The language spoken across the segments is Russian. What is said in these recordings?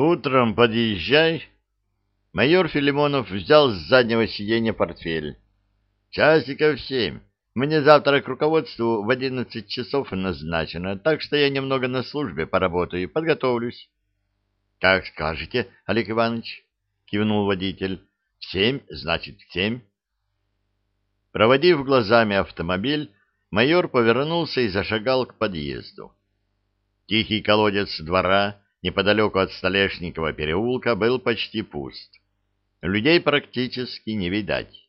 Утром подъезжай. Майор Филимонов взял с заднего сиденья портфель. Часиков семь. Мне завтра к руководству в одиннадцать часов назначено, так что я немного на службе поработаю, подготовлюсь. — Как скажете, Олег Иванович, — кивнул водитель. — семь, значит, семь. Проводив глазами автомобиль, майор повернулся и зашагал к подъезду. Тихий колодец двора неподалеку от Столешникова переулка был почти пуст. Людей практически не видать.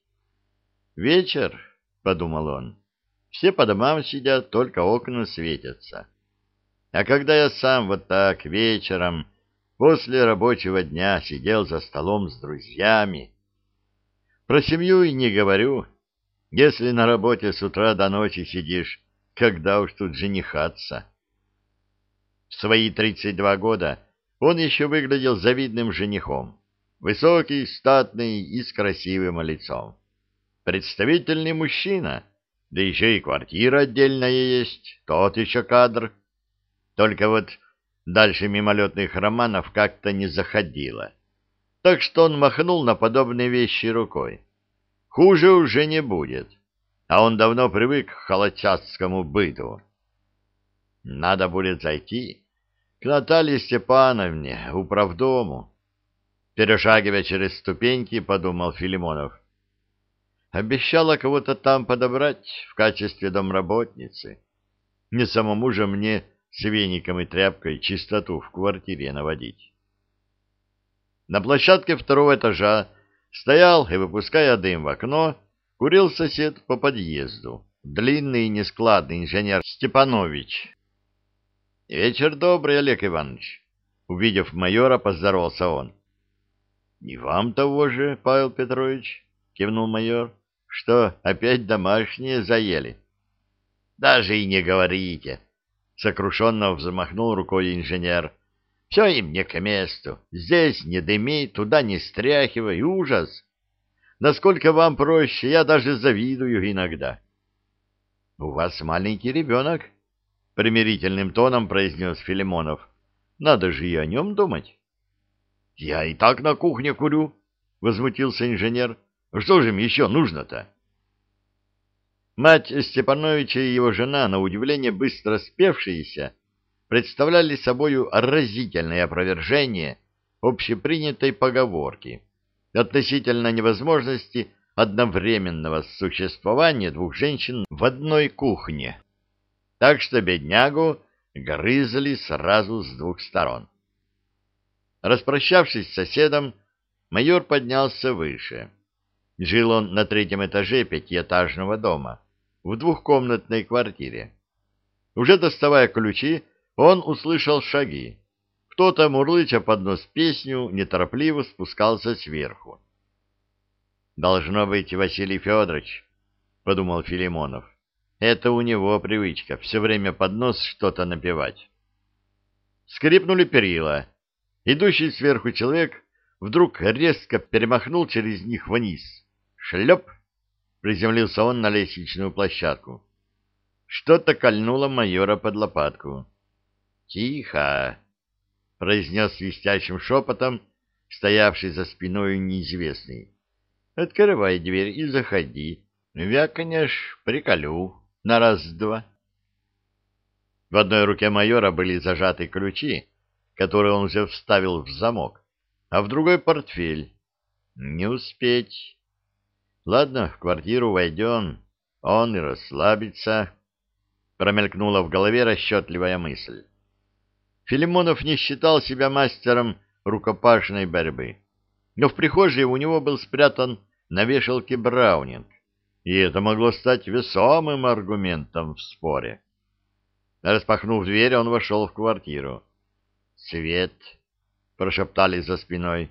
Вечер, — подумал он. «Все по домам сидят, только окна светятся. А когда я сам вот так вечером после рабочего дня сидел за столом с друзьями... Про семью и не говорю. Если на работе с утра до ночи сидишь, когда уж тут женихаться?» В свои тридцать два года он еще выглядел завидным женихом. Высокий, статный и с красивым лицом представительный мужчина, да еще и квартира отдельная есть, тот еще кадр. Только вот дальше мимолетных романов как-то не заходило. Так что он махнул на подобные вещи рукой. Хуже уже не будет, а он давно привык к холодчатскому быту. Надо будет зайти к Наталье Степановне, управдому. Перешагивая через ступеньки, подумал Филимонов. Обещала кого-то там подобрать в качестве домработницы. Не самому же мне с веником и тряпкой чистоту в квартире наводить. На площадке второго этажа стоял и, выпуская дым в окно, курил сосед по подъезду, длинный и нескладный инженер Степанович. — Вечер добрый, Олег Иванович. Увидев майора, поздоровался он. — И вам того же, Павел Петрович, — кивнул майор. Что, опять домашние заели? Даже и не говорите. Сокрушенно взмахнул рукой инженер. Все им не к месту. Здесь не дыми, туда не стряхивай. Ужас. Насколько вам проще, я даже завидую иногда. — У вас маленький ребенок, — примирительным тоном произнес Филимонов. — Надо же и о нем думать. — Я и так на кухне курю, — возмутился инженер. Что же им еще нужно-то? Мать Степановича и его жена, на удивление быстро спевшиеся, представляли собою разительное опровержение общепринятой поговорки относительно невозможности одновременного существования двух женщин в одной кухне. Так что беднягу грызли сразу с двух сторон. Распрощавшись с соседом, майор поднялся выше. Жил он на третьем этаже пятиэтажного дома, в двухкомнатной квартире. Уже доставая ключи, он услышал шаги. Кто-то, мурлыча под нос песню, неторопливо спускался сверху. «Должно быть Василий Федорович», — подумал Филимонов. «Это у него привычка, все время под нос что-то напевать». Скрипнули перила. Идущий сверху человек вдруг резко перемахнул через них вниз — Шлеп! Приземлился он на лестничную площадку. Что-то кольнуло майора под лопатку. «Тихо!» — произнес свистящим шепотом, стоявший за спиной неизвестный. «Открывай дверь и заходи. Вякнешь, приколю. На раз-два». В одной руке майора были зажаты ключи, которые он уже вставил в замок, а в другой — портфель. «Не успеть». Ладно, в квартиру войдем, он и расслабится. Промелькнула в голове расчетливая мысль. Филимонов не считал себя мастером рукопашной борьбы, но в прихожей у него был спрятан на вешалке браунинг, и это могло стать весомым аргументом в споре. Распахнув дверь, он вошел в квартиру. «Свет!» — прошептали за спиной.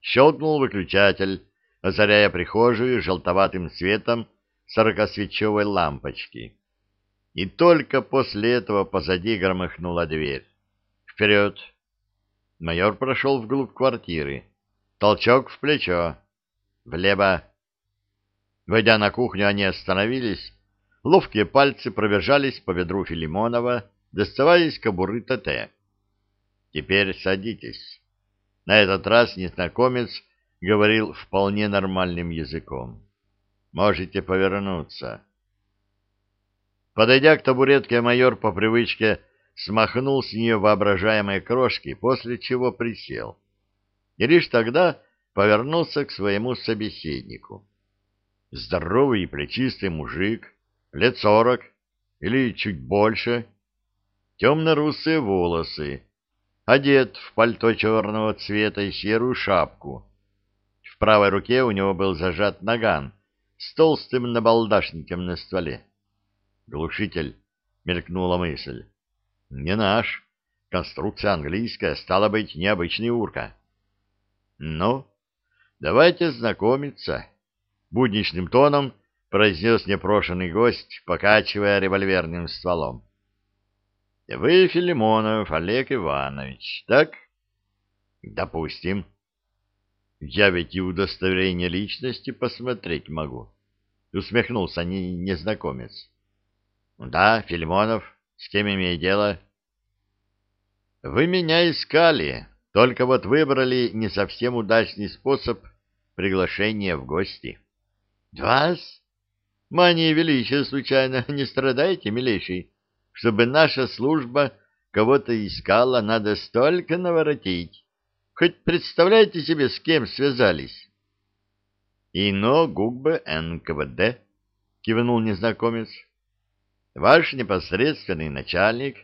Щелкнул выключатель, озаряя прихожую желтоватым светом сорокосвечевой лампочки. И только после этого позади громыхнула дверь. «Вперед!» Майор прошел вглубь квартиры. Толчок в плечо. «Влево!» Войдя на кухню, они остановились. Ловкие пальцы пробежались по бедру Филимонова, доставая из кобуры ТТ. Теперь садитесь. На этот раз незнакомец говорил вполне нормальным языком. Можете повернуться. Подойдя к табуретке, майор по привычке смахнул с нее воображаемые крошки, после чего присел. И лишь тогда повернулся к своему собеседнику. Здоровый и плечистый мужик, лет сорок или чуть больше, темно-русые волосы, одет в пальто черного цвета и серую шапку. В правой руке у него был зажат наган с толстым набалдашником на стволе. «Глушитель», — мелькнула мысль. Не наш. Конструкция английская, стала быть, необычный урка. Ну, давайте знакомиться. Будничным тоном произнес непрошенный гость, покачивая револьверным стволом. Вы Филимонов Олег Иванович, так? Допустим. Я ведь и удостоверение личности посмотреть могу. Усмехнулся незнакомец. Да, Филимонов, с кем имею дело? Вы меня искали, только вот выбрали не совсем удачный способ приглашения в гости. Вас? Мания величия случайно не страдаете, милейший? Чтобы наша служба кого-то искала, надо столько наворотить. Хоть представляете себе, с кем связались? Ино Гугбе НКВД, кивнул незнакомец. Ваш непосредственный начальник,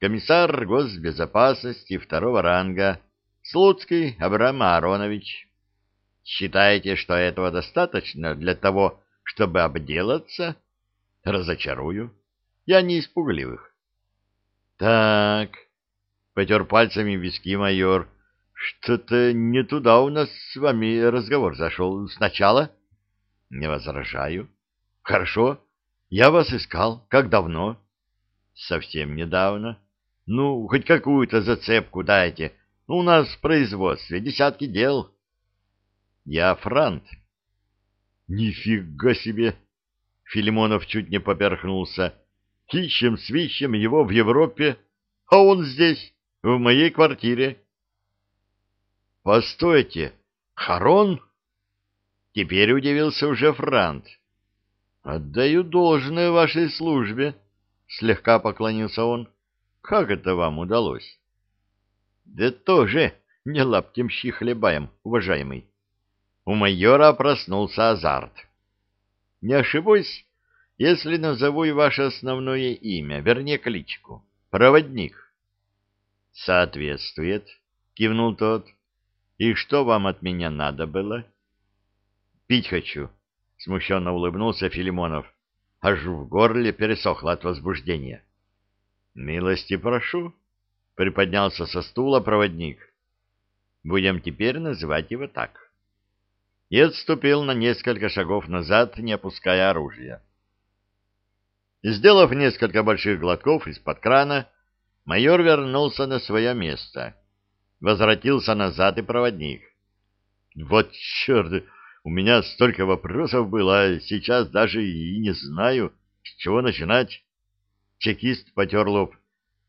комиссар госбезопасности второго ранга, Слуцкий Абрам Аронович. Считаете, что этого достаточно для того, чтобы обделаться? Разочарую. Я не испугливых. Так, потер пальцами виски майор. Что-то не туда у нас с вами разговор зашел. Сначала? Не возражаю. Хорошо. Я вас искал. Как давно? Совсем недавно. Ну, хоть какую-то зацепку дайте. У нас в производстве десятки дел. Я франт. Нифига себе! Филимонов чуть не поперхнулся. Ищем, свищем его в Европе, а он здесь, в моей квартире. Постойте, Харон? Теперь удивился уже Франт. Отдаю должное вашей службе, слегка поклонился он. Как это вам удалось? Да тоже не лаптемщи хлебаем, уважаемый. У майора проснулся азарт. Не ошибусь, если назову и ваше основное имя, вернее, кличку. Проводник. Соответствует, кивнул тот. И что вам от меня надо было? Пить хочу, — смущенно улыбнулся Филимонов. Аж в горле пересохло от возбуждения. — Милости прошу, — приподнялся со стула проводник. — Будем теперь называть его так. И отступил на несколько шагов назад, не опуская оружия. Сделав несколько больших глотков из-под крана, майор вернулся на свое место. Возвратился назад и проводник. — Вот черт! У меня столько вопросов было, а сейчас даже и не знаю, с чего начинать. Чекист потер лоб.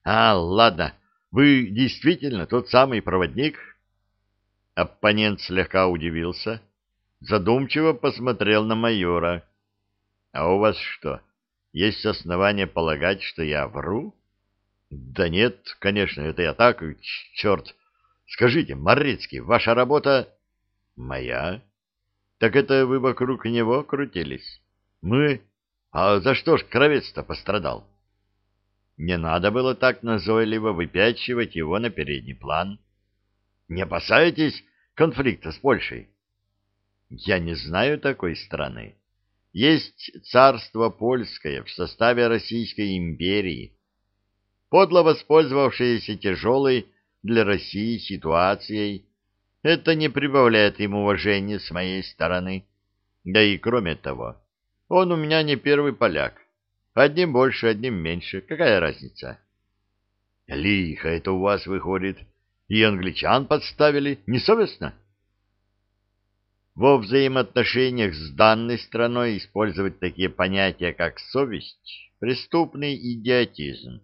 А, ладно, вы действительно тот самый проводник? Оппонент слегка удивился, задумчиво посмотрел на майора. А у вас что, есть основания полагать, что я вру? Да нет, конечно, это я так, черт. Скажите, Морецкий, ваша работа... Моя? Так это вы вокруг него крутились? Мы? А за что ж кровец-то пострадал? Не надо было так назойливо выпячивать его на передний план. Не опасаетесь конфликта с Польшей? Я не знаю такой страны. Есть царство польское в составе Российской империи, подло воспользовавшееся тяжелой для России ситуацией, это не прибавляет им уважения с моей стороны. Да и кроме того, он у меня не первый поляк. Одним больше, одним меньше. Какая разница? Лихо это у вас выходит. И англичан подставили. Несовестно? Во взаимоотношениях с данной страной использовать такие понятия, как совесть, преступный идиотизм.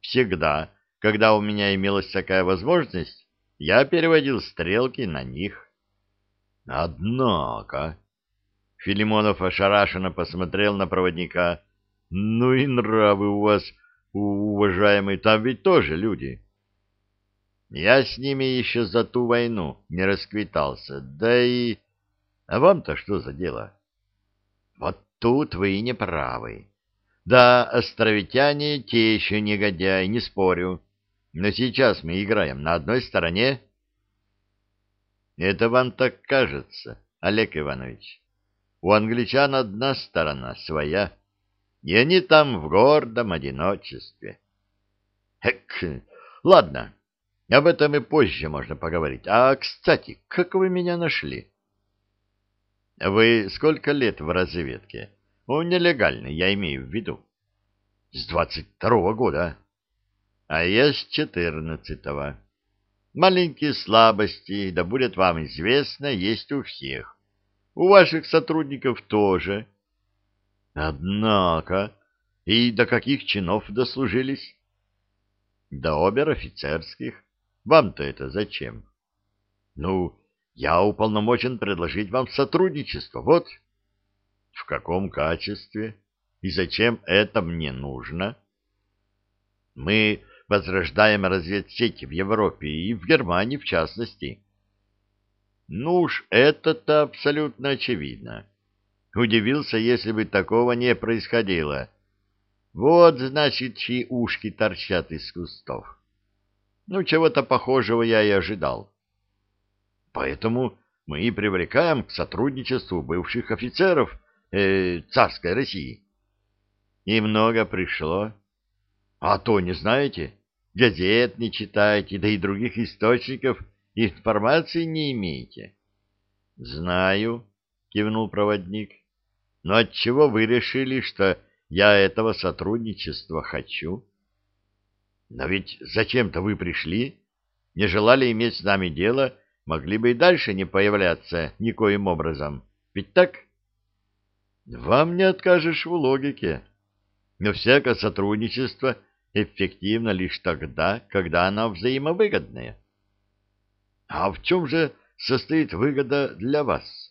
Всегда, когда у меня имелась такая возможность, я переводил стрелки на них. Однако... Филимонов ошарашенно посмотрел на проводника. Ну и нравы у вас, уважаемый, там ведь тоже люди. Я с ними еще за ту войну не расквитался, да и... А вам-то что за дело? Вот тут вы и не правы. Да, островитяне те еще негодяи, не спорю. Но сейчас мы играем на одной стороне. Это вам так кажется, Олег Иванович. У англичан одна сторона своя, и они там в гордом одиночестве. Эк, ладно, об этом и позже можно поговорить. А, кстати, как вы меня нашли? Вы сколько лет в разведке? Он нелегальный, я имею в виду. С двадцать второго года. А я с четырнадцатого. Маленькие слабости, да будет вам известно, есть у всех. У ваших сотрудников тоже. Однако, и до каких чинов дослужились? До обер-офицерских. Вам-то это зачем? Ну, я уполномочен предложить вам сотрудничество, вот. В каком качестве? И зачем это мне нужно? Мы возрождаем разведсети в Европе и в Германии в частности. Ну уж это-то абсолютно очевидно. Удивился, если бы такого не происходило. Вот, значит, чьи ушки торчат из кустов. Ну, чего-то похожего я и ожидал. Поэтому мы и привлекаем к сотрудничеству бывших офицеров э, царской России. И много пришло. А то не знаете, газет не читаете, да и других источников информации не имеете. Знаю, кивнул проводник. Но отчего вы решили, что я этого сотрудничества хочу? Но ведь зачем-то вы пришли, не желали иметь с нами дело, могли бы и дальше не появляться никоим образом. Ведь так? Вам не откажешь в логике. Но всякое сотрудничество эффективно лишь тогда, когда оно взаимовыгодное. А в чем же состоит выгода для вас?